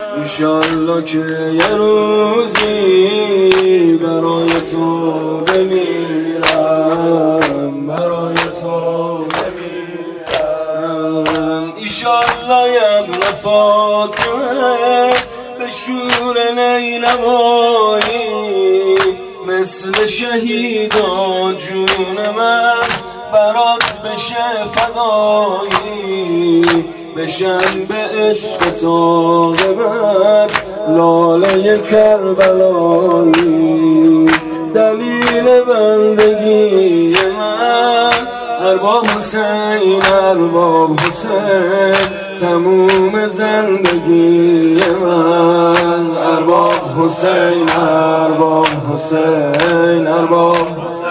ایشالله که یه روزی برای تو بمیرم برای تو بمیرم. ایشالله یم فاطمه به شور نینوایی مثل شهیدا جون من برات بشه فدایی. بشن به عشق تا ببر لاله کربلایی. دلیل بندگی من ارباب حسین ارباب حسین. تموم زندگی من ارباب حسین ارباب حسین ارباب حسین.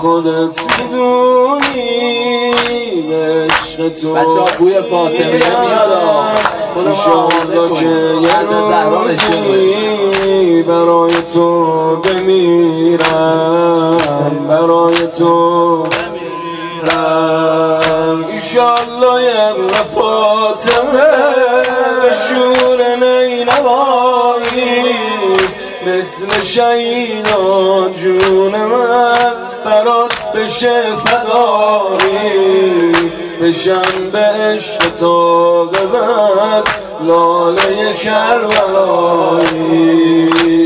خودت می‌دونی به عشق تو بچه بوی فاطمه میاد ایشالله که یه روزی برای تو بمیرم برای تو بمیرم. ایشالله یه فاطمه شور نینوایی مثل شهیدا جون من. برات بشه فدایی بشم به عشق تا ببست لاله کربلایی.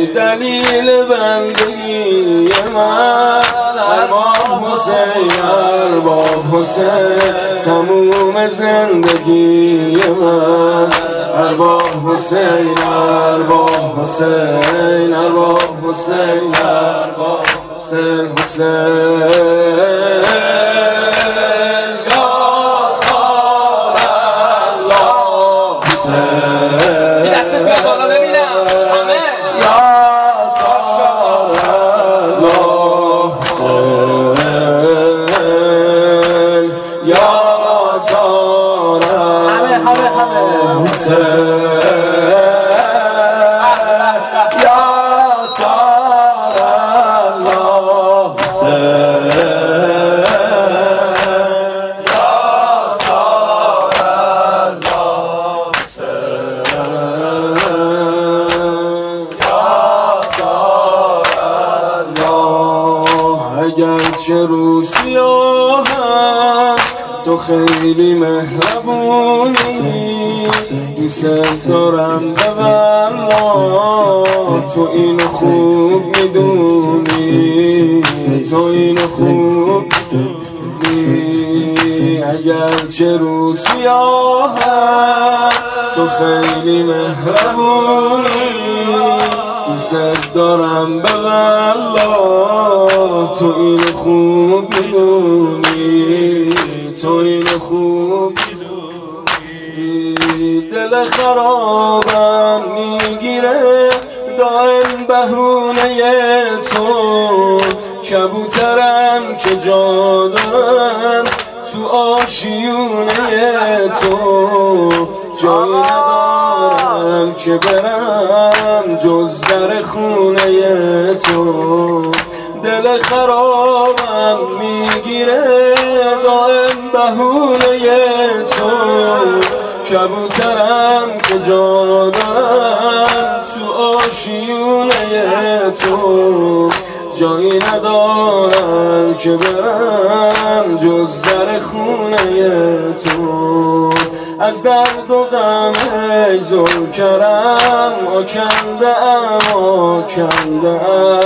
دلیل بندگی من ارباب حسین ارباب حسین تموم زندگی من. ارباب حسین ارباب حسین ارباب حسین ارباب حسین حسین اگر چه روسیاهم تو خیلی مهربونی. دوست دارم به تو اینو خوب می‌دونی. تو اینو خوب می‌دونی. اگر چه روسیاهم تو خیلی مهربونی. دوست دارم به تو اینو خوب می‌دونی. تو اینو خوب می‌دونی. دل خرابم می‌گیره. دائم بهونه تو. کبوترم که جا دارم تو آشیونه تو. جایی ندارم که برم. جز در خونه تو. دل خرابم می‌گیره دائم بهونه تو. کبوترم که جا دارم تو آشیونه تو. جایی ندارم که برم جز در خونه تو. از درد و غم ای کرم آکنده ام آکنده ام.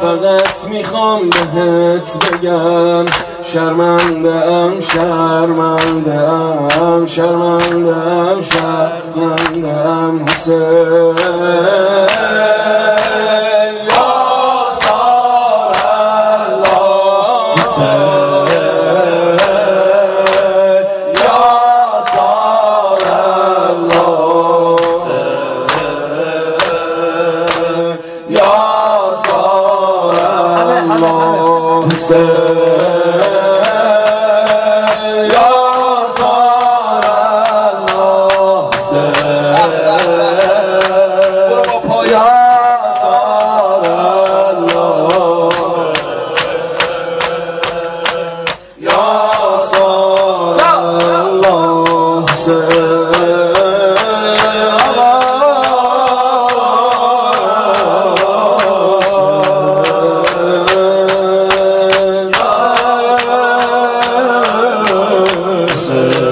فقط می‌خوام بهت بگم شرمنده ام شرمنده ام شرمنده ام شرمنده ام حسین. سالان سر love.